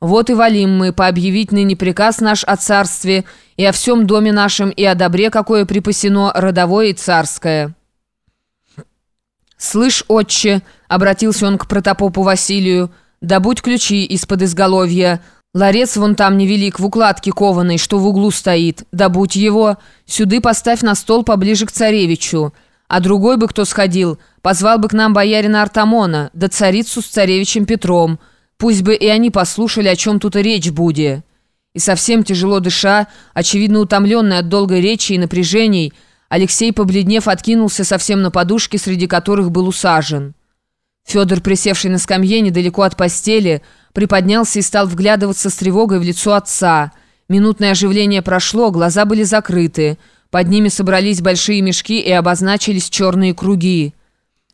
Вот и валим мы, пообъявить ныне приказ наш о царстве, и о всем доме нашем, и о добре, какое припасено, родовое и царское». «Слышь, отче», — обратился он к протопопу Василию, — «добудь ключи из-под изголовья. Ларец вон там невелик, в укладке кованой, что в углу стоит. Добудь его. Сюды поставь на стол поближе к царевичу. А другой бы кто сходил, позвал бы к нам боярина Артамона, да царицу с царевичем Петром». Пусть бы и они послушали, о чем тут и речь будет. И совсем тяжело дыша, очевидно утомленный от долгой речи и напряжений, Алексей, побледнев, откинулся совсем на подушке, среди которых был усажен. Федор, присевший на скамье недалеко от постели, приподнялся и стал вглядываться с тревогой в лицо отца. Минутное оживление прошло, глаза были закрыты. Под ними собрались большие мешки и обозначились черные круги.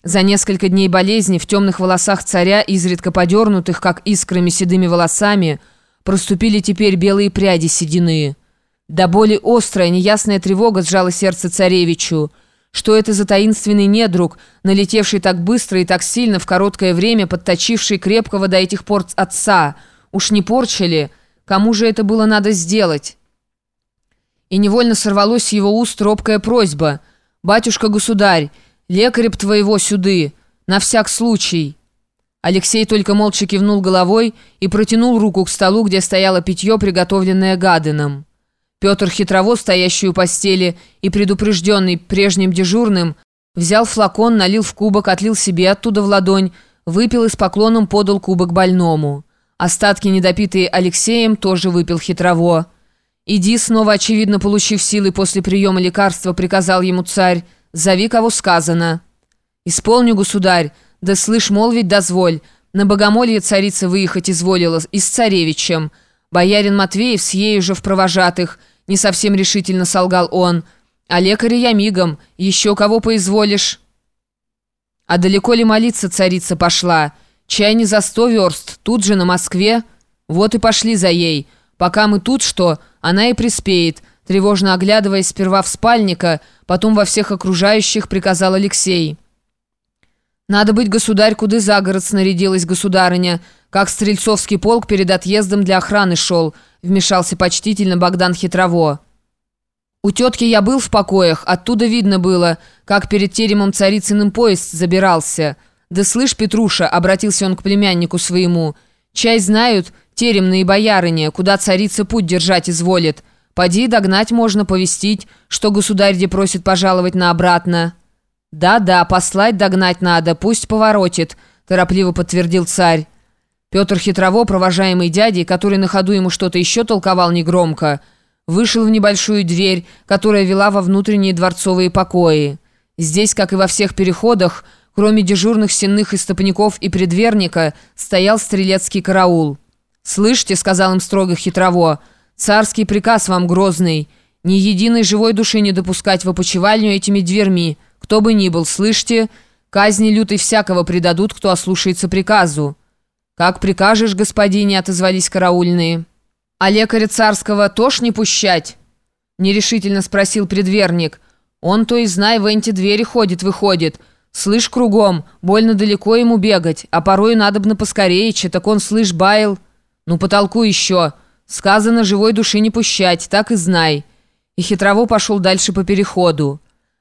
За несколько дней болезни в темных волосах царя, изредка подернутых, как искрами седыми волосами, проступили теперь белые пряди седины. До боли острая, неясная тревога сжала сердце царевичу. Что это за таинственный недруг, налетевший так быстро и так сильно в короткое время, подточивший крепкого до этих пор отца? Уж не порчали? Кому же это было надо сделать? И невольно сорвалось с его уст робкая просьба. «Батюшка-государь, лекаря б твоего сюды, на всяк случай». Алексей только молча кивнул головой и протянул руку к столу, где стояло питье, приготовленное Гаденом. Петр хитрово, стоящий у постели и предупрежденный прежним дежурным, взял флакон, налил в кубок, отлил себе оттуда в ладонь, выпил и с поклоном подал кубок больному. Остатки, недопитые Алексеем, тоже выпил хитрово. «Иди, снова очевидно получив силы после приема лекарства», приказал ему царь, Зови, кого сказано». «Исполню, государь, да слышь, молвить дозволь. На богомолье царица выехать изволила и с царевичем. Боярин Матвеев с ею же в провожатых». Не совсем решительно солгал он. «А лекаря я мигом. Еще кого поизволишь?» «А далеко ли молиться царица пошла? Чай не за сто верст, тут же на Москве. Вот и пошли за ей. Пока мы тут что, она и приспеет» тревожно оглядываясь сперва в спальника, потом во всех окружающих, приказал Алексей. «Надо быть, государь, куды за город снарядилась государыня, как стрельцовский полк перед отъездом для охраны шел», вмешался почтительно Богдан Хитрово. «У тетки я был в покоях, оттуда видно было, как перед теремом царицыным поезд забирался. Да слышь, Петруша», — обратился он к племяннику своему, «чай знают, теремные боярыня, куда царица путь держать изволит». Поди догнать можно, повестить, что государь где просит пожаловать на обратно». «Да-да, послать догнать надо, пусть поворотит», – торопливо подтвердил царь. Петр Хитрово, провожаемый дядей, который на ходу ему что-то еще толковал негромко, вышел в небольшую дверь, которая вела во внутренние дворцовые покои. Здесь, как и во всех переходах, кроме дежурных сенных истопников и предверника, стоял стрелецкий караул. «Слышите», — сказал им строго Хитрово, — Царский приказ вам грозный. Ни единой живой души не допускать в опочивальню этими дверьми. Кто бы ни был, слышите, казни лютой всякого предадут, кто ослушается приказу». «Как прикажешь, господине», — отозвались караульные. «А лекаря царского тоже не пущать?» — нерешительно спросил предверник. «Он то и знай, в эти двери ходит-выходит. Слышь кругом, больно далеко ему бегать, а порой надобно поскорее, так он, слышь, баял. Ну, потолку еще». Сказано, живой души не пущать, так и знай». И хитрово пошел дальше по переходу.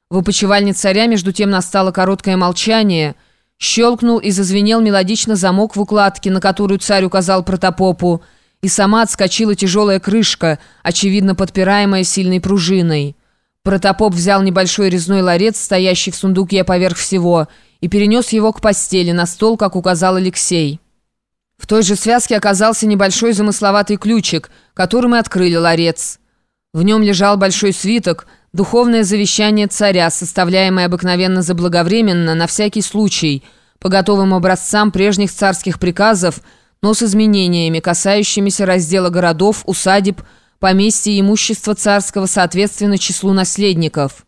В опочивальне царя между тем настало короткое молчание. Щелкнул и зазвенел мелодично замок в укладке, на которую царь указал протопопу, и сама отскочила тяжелая крышка, очевидно подпираемая сильной пружиной. Протопоп взял небольшой резной ларец, стоящий в сундуке поверх всего, и перенес его к постели, на стол, как указал Алексей. В той же связке оказался небольшой замысловатый ключик, которым и открыли ларец. В нем лежал большой свиток, духовное завещание царя, составляемое обыкновенно заблаговременно, на всякий случай, по готовым образцам прежних царских приказов, но с изменениями, касающимися раздела городов, усадеб, поместья и имущества царского соответственно числу наследников.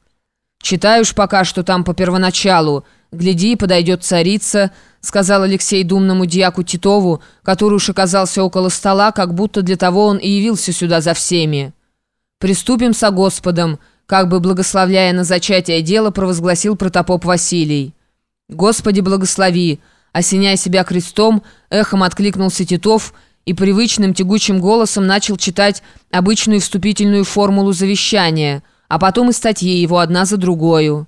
Читаешь пока что там по первоначалу, гляди, подойдет царица – сказал Алексей думному дьяку Титову, который уж оказался около стола, как будто для того он и явился сюда за всеми. «Приступим со Господом», как бы благословляя на зачатие дела, провозгласил протопоп Василий. «Господи, благослови!» Осеняя себя крестом, эхом откликнулся Титов и привычным тягучим голосом начал читать обычную вступительную формулу завещания, а потом и статьи его одна за другою.